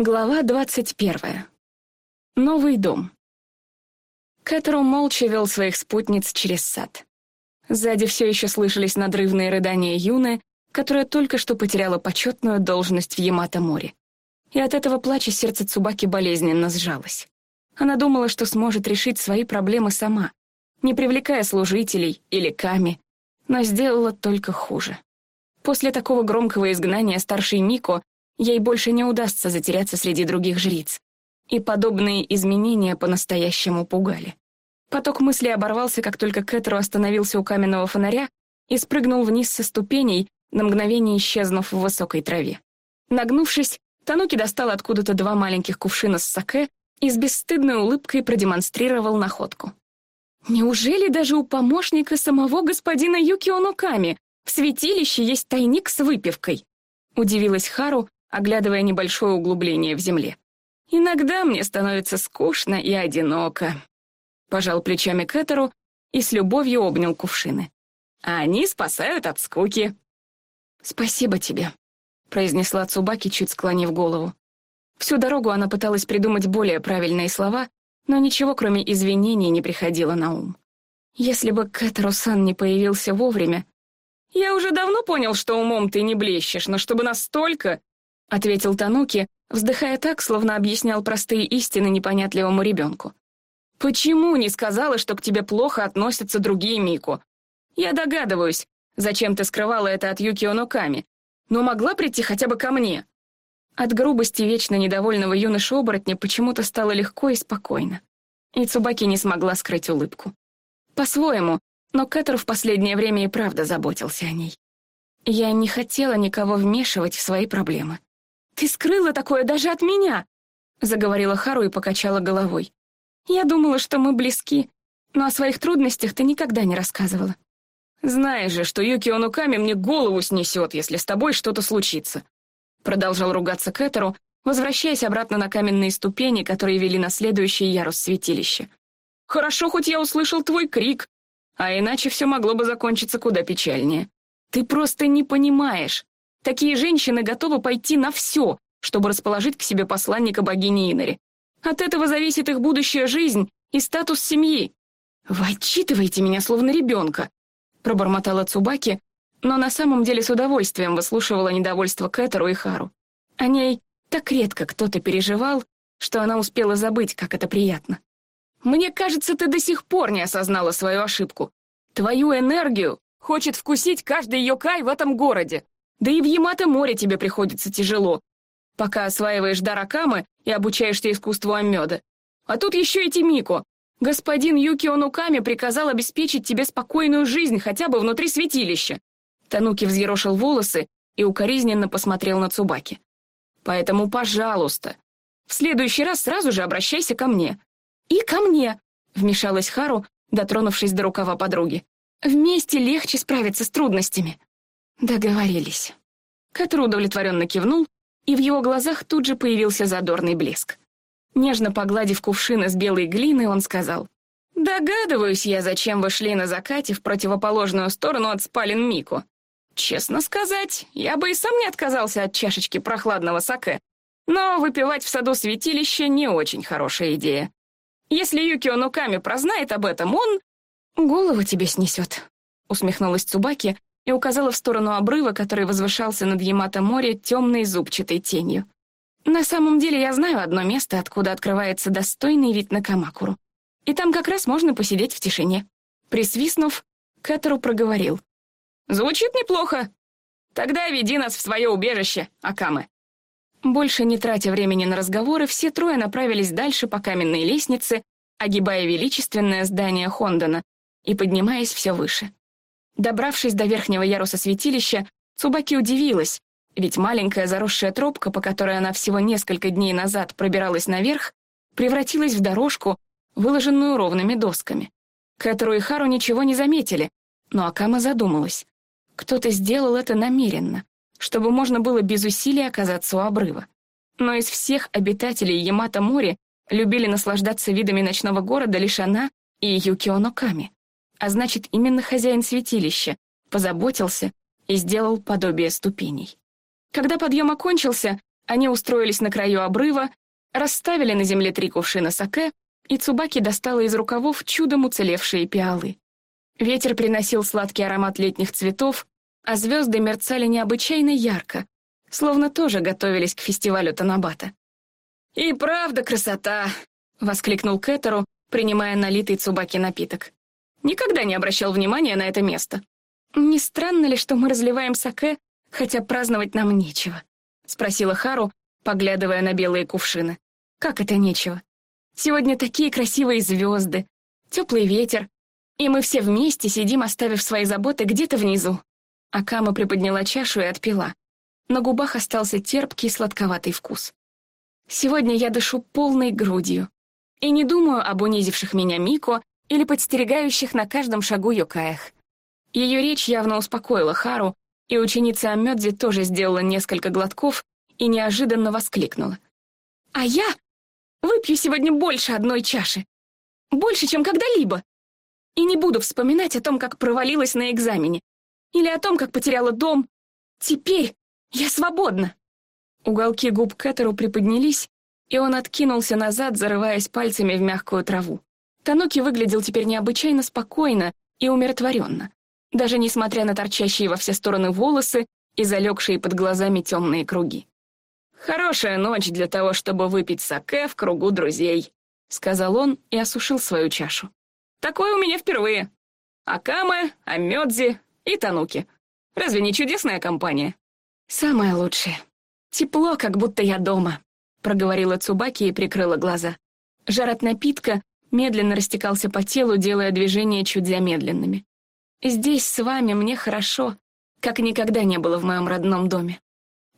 Глава двадцать первая. Новый дом. Кэтру молча вел своих спутниц через сад. Сзади все еще слышались надрывные рыдания Юны, которая только что потеряла почетную должность в Ямато-море. И от этого плача сердце Цубаки болезненно сжалось. Она думала, что сможет решить свои проблемы сама, не привлекая служителей или Ками, но сделала только хуже. После такого громкого изгнания старшей Мико ей больше не удастся затеряться среди других жриц. И подобные изменения по-настоящему пугали. Поток мыслей оборвался, как только Кэтру остановился у каменного фонаря и спрыгнул вниз со ступеней, на мгновение исчезнув в высокой траве. Нагнувшись, Тануки достал откуда-то два маленьких кувшина с саке и с бесстыдной улыбкой продемонстрировал находку. Неужели даже у помощника самого господина Юкио Ноками в святилище есть тайник с выпивкой? Удивилась Хару, оглядывая небольшое углубление в земле. «Иногда мне становится скучно и одиноко». Пожал плечами Кэтеру и с любовью обнял кувшины. «А они спасают от скуки». «Спасибо тебе», — произнесла Цубаки, чуть склонив голову. Всю дорогу она пыталась придумать более правильные слова, но ничего, кроме извинений, не приходило на ум. Если бы Кэтеру-сан не появился вовремя... «Я уже давно понял, что умом ты не блещешь, но чтобы настолько...» — ответил Тануки, вздыхая так, словно объяснял простые истины непонятливому ребенку. «Почему не сказала, что к тебе плохо относятся другие Мику? Я догадываюсь, зачем ты скрывала это от Юкио Ноками, но могла прийти хотя бы ко мне». От грубости вечно недовольного юноши-оборотня почему-то стало легко и спокойно. И Цубаки не смогла скрыть улыбку. По-своему, но Кэтер в последнее время и правда заботился о ней. Я не хотела никого вмешивать в свои проблемы. «Ты скрыла такое даже от меня!» — заговорила Хару и покачала головой. «Я думала, что мы близки, но о своих трудностях ты никогда не рассказывала». «Знаешь же, что Юки Онуками мне голову снесет, если с тобой что-то случится», — продолжал ругаться Кэтеру, возвращаясь обратно на каменные ступени, которые вели на следующий ярус святилища. «Хорошо, хоть я услышал твой крик, а иначе все могло бы закончиться куда печальнее. Ты просто не понимаешь. Такие женщины готовы пойти на все, чтобы расположить к себе посланника богини Инари. От этого зависит их будущая жизнь и статус семьи. «Вы отчитываете меня, словно ребенка», — пробормотала Цубаки, но на самом деле с удовольствием выслушивала недовольство Кэтеру и Хару. О ней так редко кто-то переживал, что она успела забыть, как это приятно. «Мне кажется, ты до сих пор не осознала свою ошибку. Твою энергию хочет вкусить каждый йокай в этом городе. Да и в Ямато-море тебе приходится тяжело, пока осваиваешь даракамы и обучаешься искусству Аммёда. А тут еще и Тимико. Господин Юкио Нуками приказал обеспечить тебе спокойную жизнь хотя бы внутри святилища. Тануки взъерошил волосы и укоризненно посмотрел на Цубаки. Поэтому, пожалуйста, в следующий раз сразу же обращайся ко мне. И ко мне, вмешалась Хару, дотронувшись до рукава подруги. Вместе легче справиться с трудностями. Договорились. Катер удовлетворенно кивнул, и в его глазах тут же появился задорный блеск. Нежно погладив кувшин из белой глины, он сказал, «Догадываюсь я, зачем вы шли на закате в противоположную сторону от спален Мику. Честно сказать, я бы и сам не отказался от чашечки прохладного саке, но выпивать в саду святилища не очень хорошая идея. Если Юкио Нуками прознает об этом, он... «Голову тебе снесет», — усмехнулась Цубаки, и указала в сторону обрыва, который возвышался над Ямато-море темной зубчатой тенью. «На самом деле я знаю одно место, откуда открывается достойный вид на Камакуру. И там как раз можно посидеть в тишине». Присвистнув, Кэтеру проговорил. «Звучит неплохо. Тогда веди нас в свое убежище, Акамы». Больше не тратя времени на разговоры, все трое направились дальше по каменной лестнице, огибая величественное здание Хондона и поднимаясь все выше. Добравшись до верхнего яруса святилища, Цубаки удивилась, ведь маленькая заросшая тропка, по которой она всего несколько дней назад пробиралась наверх, превратилась в дорожку, выложенную ровными досками. Кэтру и Хару ничего не заметили, но Акама задумалась. Кто-то сделал это намеренно, чтобы можно было без усилий оказаться у обрыва. Но из всех обитателей Ямато-море любили наслаждаться видами ночного города лишь она и Юкио Ноками а значит, именно хозяин святилища позаботился и сделал подобие ступеней. Когда подъем окончился, Они устроились на краю обрыва, расставили на земле три кувшина саке, и Цубаки достала из рукавов чудом уцелевшие пиалы. Ветер приносил сладкий аромат летних цветов, а звезды мерцали необычайно ярко, словно тоже готовились к фестивалю Танабата. «И правда красота!» — воскликнул Кэтеру, принимая налитый Цубаки напиток. «Никогда не обращал внимания на это место. Не странно ли, что мы разливаем саке, хотя праздновать нам нечего?» — спросила Хару, поглядывая на белые кувшины. «Как это нечего? Сегодня такие красивые звезды, теплый ветер, и мы все вместе сидим, оставив свои заботы где-то внизу». Акама приподняла чашу и отпила. На губах остался терпкий сладковатый вкус. «Сегодня я дышу полной грудью и не думаю об унизивших меня Мико или подстерегающих на каждом шагу Йокаях». Ее речь явно успокоила Хару, и ученица Амёдзи тоже сделала несколько глотков и неожиданно воскликнула. «А я выпью сегодня больше одной чаши. Больше, чем когда-либо. И не буду вспоминать о том, как провалилась на экзамене. Или о том, как потеряла дом. Теперь я свободна!» Уголки губ Кэтеру приподнялись, и он откинулся назад, зарываясь пальцами в мягкую траву. Тануки выглядел теперь необычайно спокойно и умиротворенно, даже несмотря на торчащие во все стороны волосы и залегшие под глазами темные круги. «Хорошая ночь для того, чтобы выпить саке в кругу друзей», — сказал он и осушил свою чашу. «Такое у меня впервые. Акаме, Амёдзи и Тануки. Разве не чудесная компания?» «Самое лучшее. Тепло, как будто я дома», — проговорила Цубаки и прикрыла глаза. Жар от напитка медленно растекался по телу, делая движения чуть замедленными. «Здесь с вами мне хорошо, как никогда не было в моем родном доме.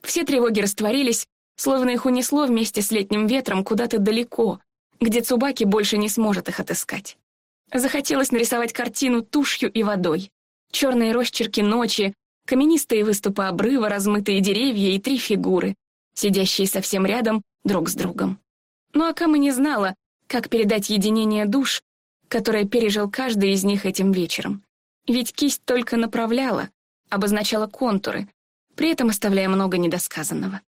Все тревоги растворились, словно их унесло вместе с летним ветром куда-то далеко, где Цубаки больше не сможет их отыскать. Захотелось нарисовать картину тушью и водой. Черные росчерки ночи, каменистые выступы обрыва, размытые деревья и три фигуры, сидящие совсем рядом друг с другом. Но Акама не знала, как передать единение душ, которое пережил каждый из них этим вечером. Ведь кисть только направляла, обозначала контуры, при этом оставляя много недосказанного.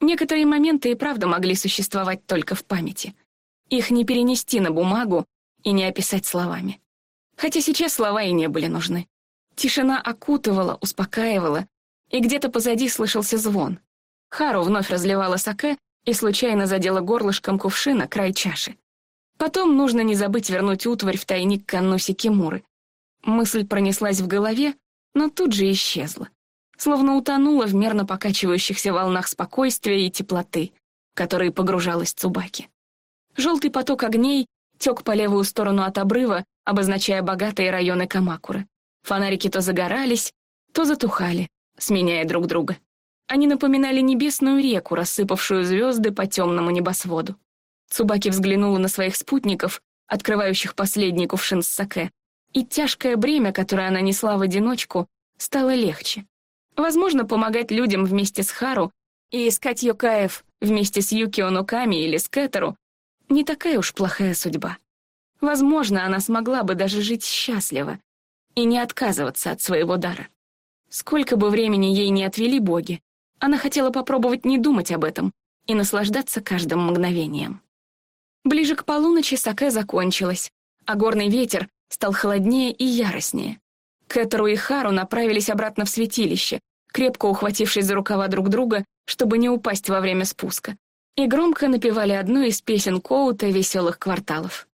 Некоторые моменты и правда могли существовать только в памяти. Их не перенести на бумагу и не описать словами. Хотя сейчас слова и не были нужны. Тишина окутывала, успокаивала, и где-то позади слышался звон. Хару вновь разливала саке и случайно задела горлышком кувшина край чаши. Потом нужно не забыть вернуть утварь в тайник Каннуси Кимуры. Мысль пронеслась в голове, но тут же исчезла. Словно утонула в мерно покачивающихся волнах спокойствия и теплоты, в которые погружалась Цубаки. Желтый поток огней тек по левую сторону от обрыва, обозначая богатые районы Камакуры. Фонарики то загорались, то затухали, сменяя друг друга. Они напоминали небесную реку, рассыпавшую звезды по темному небосводу. Цубаки взглянула на своих спутников, открывающих последний кувшин с саке, и тяжкое бремя, которое она несла в одиночку, стало легче. Возможно, помогать людям вместе с Хару и искать Йокаев вместе с Юкио Ноками или с Кэтеру не такая уж плохая судьба. Возможно, она смогла бы даже жить счастливо, и не отказываться от своего дара. Сколько бы времени ей не отвели боги, она хотела попробовать не думать об этом и наслаждаться каждым мгновением. Ближе к полуночи саке закончилась, а горный ветер стал холоднее и яростнее. Кэтеру и Хару направились обратно в святилище, крепко ухватившись за рукава друг друга, чтобы не упасть во время спуска, и громко напевали одну из песен Коута «Веселых кварталов».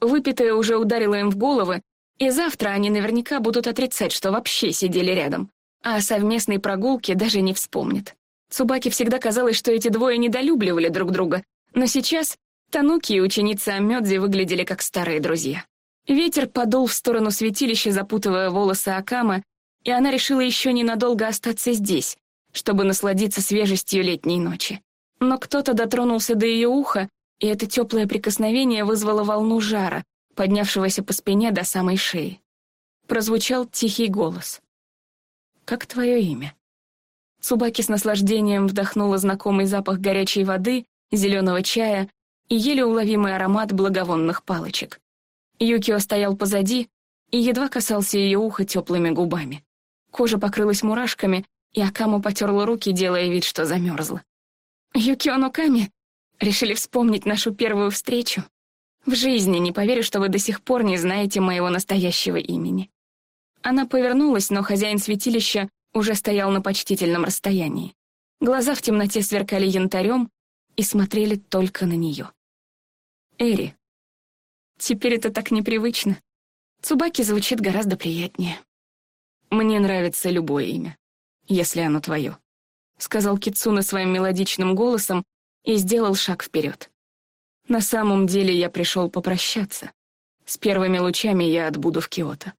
Выпитое уже ударило им в головы, и завтра они наверняка будут отрицать, что вообще сидели рядом, а о совместной прогулке даже не вспомнят. Цубаке всегда казалось, что эти двое недолюбливали друг друга, но сейчас Тануки и ученица Амёдзи выглядели как старые друзья. Ветер подул в сторону святилища, запутывая волосы Акама, и она решила еще ненадолго остаться здесь, чтобы насладиться свежестью летней ночи. Но кто-то дотронулся до ее уха, и это теплое прикосновение вызвало волну жара, поднявшегося по спине до самой шеи. Прозвучал тихий голос. «Как твое имя?» Цубаки с наслаждением вдохнула знакомый запах горячей воды, зеленого чая и еле уловимый аромат благовонных палочек. Юкио стоял позади и едва касался ее уха теплыми губами. Кожа покрылась мурашками, и Акаму потерла руки, делая вид, что замерзла. Юкио Ноками решили вспомнить нашу первую встречу. В жизни не поверю, что вы до сих пор не знаете моего настоящего имени. Она повернулась, но хозяин святилища уже стоял на почтительном расстоянии. Глаза в темноте сверкали янтарем и смотрели только на нее. Эри. Теперь это так непривычно. Цубаки звучит гораздо приятнее. Мне нравится любое имя, если оно твое, сказал Кицуна своим мелодичным голосом и сделал шаг вперед. На самом деле я пришел попрощаться. С первыми лучами я отбуду в Киото.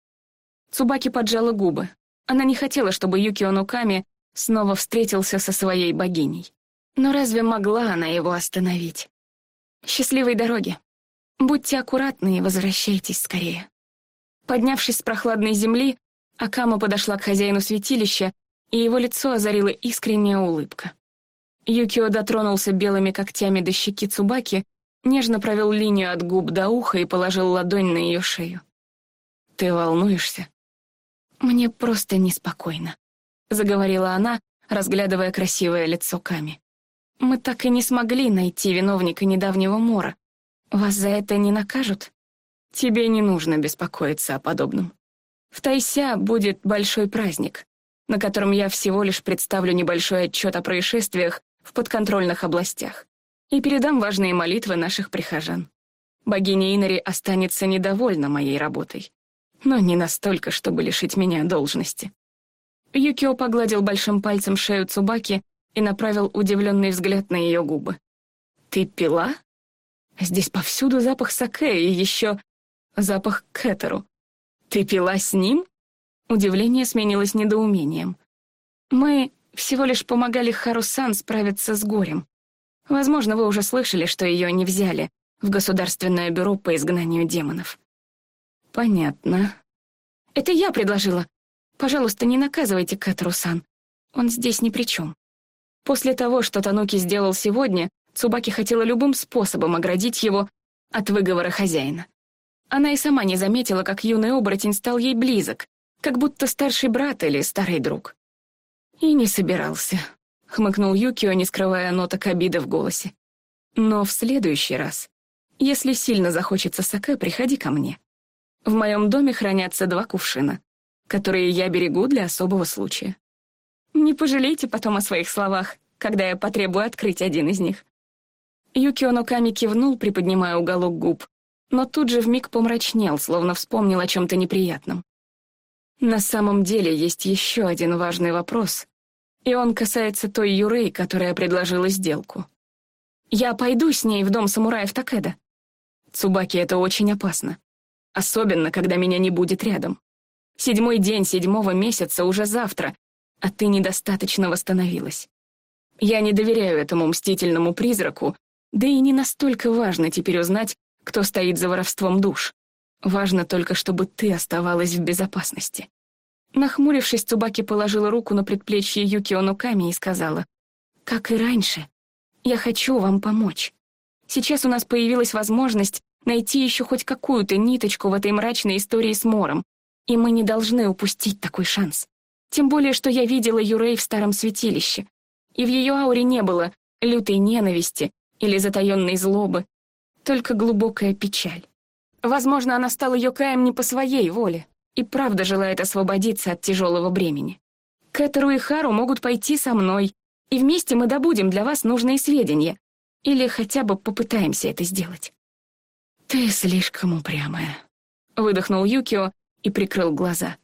Цубаки поджала губы. Она не хотела, чтобы Юкио Нуками снова встретился со своей богиней. Но разве могла она его остановить? Счастливой дороги. Будьте аккуратны и возвращайтесь скорее. Поднявшись с прохладной земли, Акама подошла к хозяину святилища, и его лицо озарила искренняя улыбка. Юкио дотронулся белыми когтями до щеки Цубаки, нежно провел линию от губ до уха и положил ладонь на ее шею. «Ты волнуешься?» «Мне просто неспокойно», — заговорила она, разглядывая красивое лицо Ками. «Мы так и не смогли найти виновника недавнего мора. Вас за это не накажут?» «Тебе не нужно беспокоиться о подобном. В Тайся будет большой праздник, на котором я всего лишь представлю небольшой отчет о происшествиях в подконтрольных областях и передам важные молитвы наших прихожан. Богиня Инари останется недовольна моей работой, но не настолько, чтобы лишить меня должности. Юкио погладил большим пальцем шею Цубаки и направил удивленный взгляд на ее губы. «Ты пила? Здесь повсюду запах саке и еще запах кэтеру. Ты пила с ним?» Удивление сменилось недоумением. «Мы всего лишь помогали Харусан справиться с горем. Возможно, вы уже слышали, что ее не взяли в Государственное бюро по изгнанию демонов». «Понятно». «Это я предложила. Пожалуйста, не наказывайте Кэтру-сан. Он здесь ни при чем». После того, что Тануки сделал сегодня, Цубаки хотела любым способом оградить его от выговора хозяина. Она и сама не заметила, как юный оборотень стал ей близок, как будто старший брат или старый друг. И не собирался, — хмыкнул Юкио, не скрывая ноток обиды в голосе. Но в следующий раз, если сильно захочется саке, приходи ко мне. В моем доме хранятся два кувшина, которые я берегу для особого случая. Не пожалейте потом о своих словах, когда я потребую открыть один из них. Юкио Ноками кивнул, приподнимая уголок губ, но тут же вмиг помрачнел, словно вспомнил о чем-то неприятном. На самом деле есть еще один важный вопрос, и он касается той Юрей, которая предложила сделку. Я пойду с ней в дом самураев Такеда. Цубаки, это очень опасно. Особенно, когда меня не будет рядом. Седьмой день седьмого месяца уже завтра, а ты недостаточно восстановилась. Я не доверяю этому мстительному призраку, да и не настолько важно теперь узнать, кто стоит за воровством душ. Важно только, чтобы ты оставалась в безопасности. Нахмурившись, Цубаки положила руку на предплечье Юкио Нуками и сказала, «Как и раньше, я хочу вам помочь. Сейчас у нас появилась возможность найти еще хоть какую-то ниточку в этой мрачной истории с Мором, и мы не должны упустить такой шанс. Тем более, что я видела Юрей в старом святилище, и в ее ауре не было лютой ненависти или затаенной злобы, только глубокая печаль. Возможно, она стала Йокаем не по своей воле, и правда желает освободиться от тяжелого бремени. Кэтеру и Хару могут пойти со мной, и вместе мы добудем для вас нужные сведения, или хотя бы попытаемся это сделать. «Ты слишком упрямая», — выдохнул Юкио и прикрыл глаза.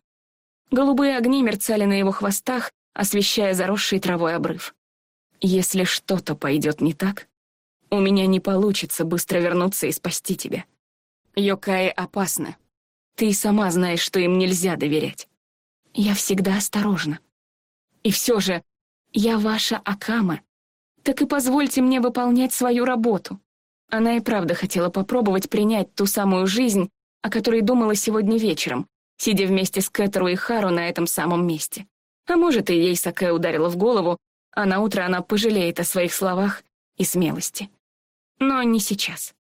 Голубые огни мерцали на его хвостах, освещая заросший травой обрыв. «Если что-то пойдет не так, у меня не получится быстро вернуться и спасти тебя. Йокаи опасны. Ты сама знаешь, что им нельзя доверять. Я всегда осторожна. И все же, я ваша Акама. Так и позвольте мне выполнять свою работу. Она и правда хотела попробовать принять ту самую жизнь, о которой думала сегодня вечером, сидя вместе с Кэтеру и Хару на этом самом месте. А может, и ей Саке ударила в голову, а на утро она пожалеет о своих словах и смелости. Но не сейчас.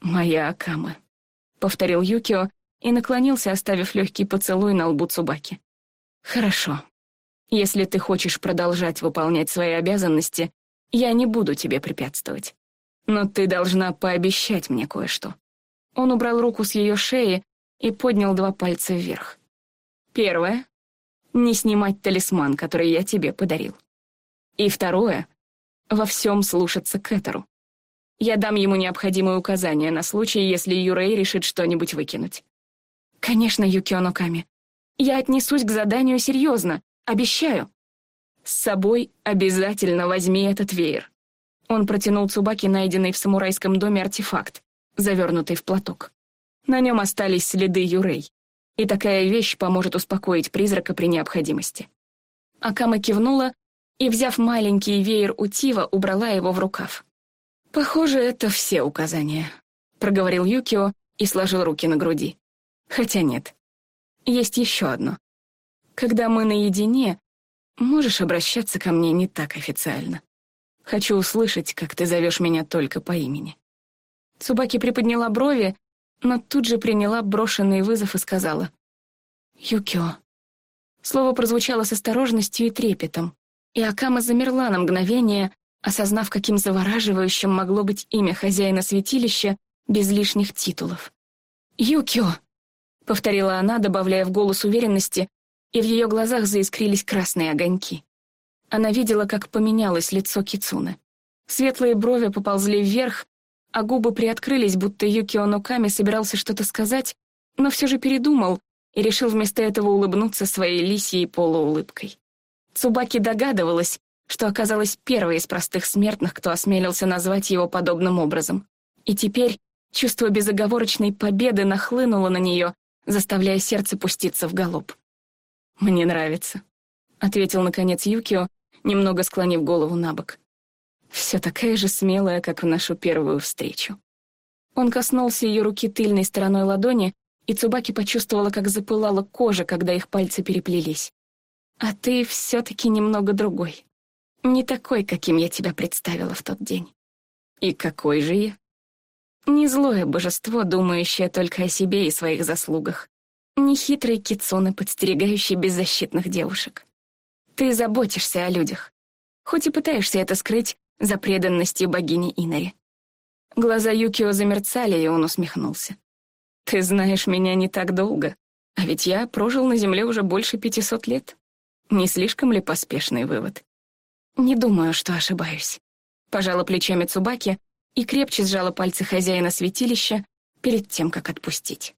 «Моя Акама», — повторил Юкио и наклонился, оставив легкий поцелуй на лбу Цубаки. «Хорошо. Если ты хочешь продолжать выполнять свои обязанности, Я не буду тебе препятствовать. Но ты должна пообещать мне кое-что». Он убрал руку с ее шеи и поднял два пальца вверх. Первое — не снимать талисман, который я тебе подарил. И второе — во всем слушаться Кэтеру. Я дам ему необходимые указания на случай, если Юрей решит что-нибудь выкинуть. Конечно, Юкио Ноками. Я отнесусь к заданию серьезно, обещаю. С собой обязательно возьми этот веер. Он протянул Цубаки найденный в самурайском доме артефакт, завернутый в платок. На нем остались следы Юрей, и такая вещь поможет успокоить призрака при необходимости. Акама кивнула и, взяв маленький веер у Тива, убрала его в рукав. «Похоже, это все указания», — проговорил Юкио и сложил руки на груди. «Хотя нет. Есть еще одно. Когда мы наедине, можешь обращаться ко мне не так официально. Хочу услышать, как ты зовешь меня только по имени». Цубаки приподняла брови, но тут же приняла брошенный вызов и сказала «Юкио». Слово прозвучало с осторожностью и трепетом, и Акама замерла на мгновение, осознав, каким завораживающим могло быть имя хозяина святилища без лишних титулов. «Юкио», — повторила она, добавляя в голос уверенности, и в ее глазах заискрились красные огоньки. Она видела, как поменялось лицо Кицуны. Светлые брови поползли вверх, а губы приоткрылись, будто Юкио Ноками собирался что-то сказать, но все же передумал и решил вместо этого улыбнуться своей лисьей полуулыбкой. Цубаки догадывалась, что оказалась первой из простых смертных, кто осмелился назвать его подобным образом. И теперь чувство безоговорочной победы нахлынуло на нее, заставляя сердце пуститься в галоп. «Мне нравится», — ответил, наконец, Юкио, немного склонив голову на бок. Все такая же смелая, как в нашу первую встречу. Он коснулся ее руки тыльной стороной ладони, и Цубаки почувствовала, как запылала кожа, когда их пальцы переплелись. «А ты все-таки немного другой. Не такой, каким я тебя представила в тот день». «И какой же я?» Не злое божество, думающее только о себе и своих заслугах. Не хитрый кицуны, подстерегающий беззащитных девушек. Ты заботишься о людях. Хоть и пытаешься это скрыть, за преданностью богини Инари. Глаза Юкио замерцали, и он усмехнулся. «Ты знаешь меня не так долго, а ведь я прожил на Земле уже больше пятисот лет. Не слишком ли поспешный вывод?» «Не думаю, что ошибаюсь», — пожала плечами Цубаки и крепче сжала пальцы хозяина святилища перед тем, как отпустить.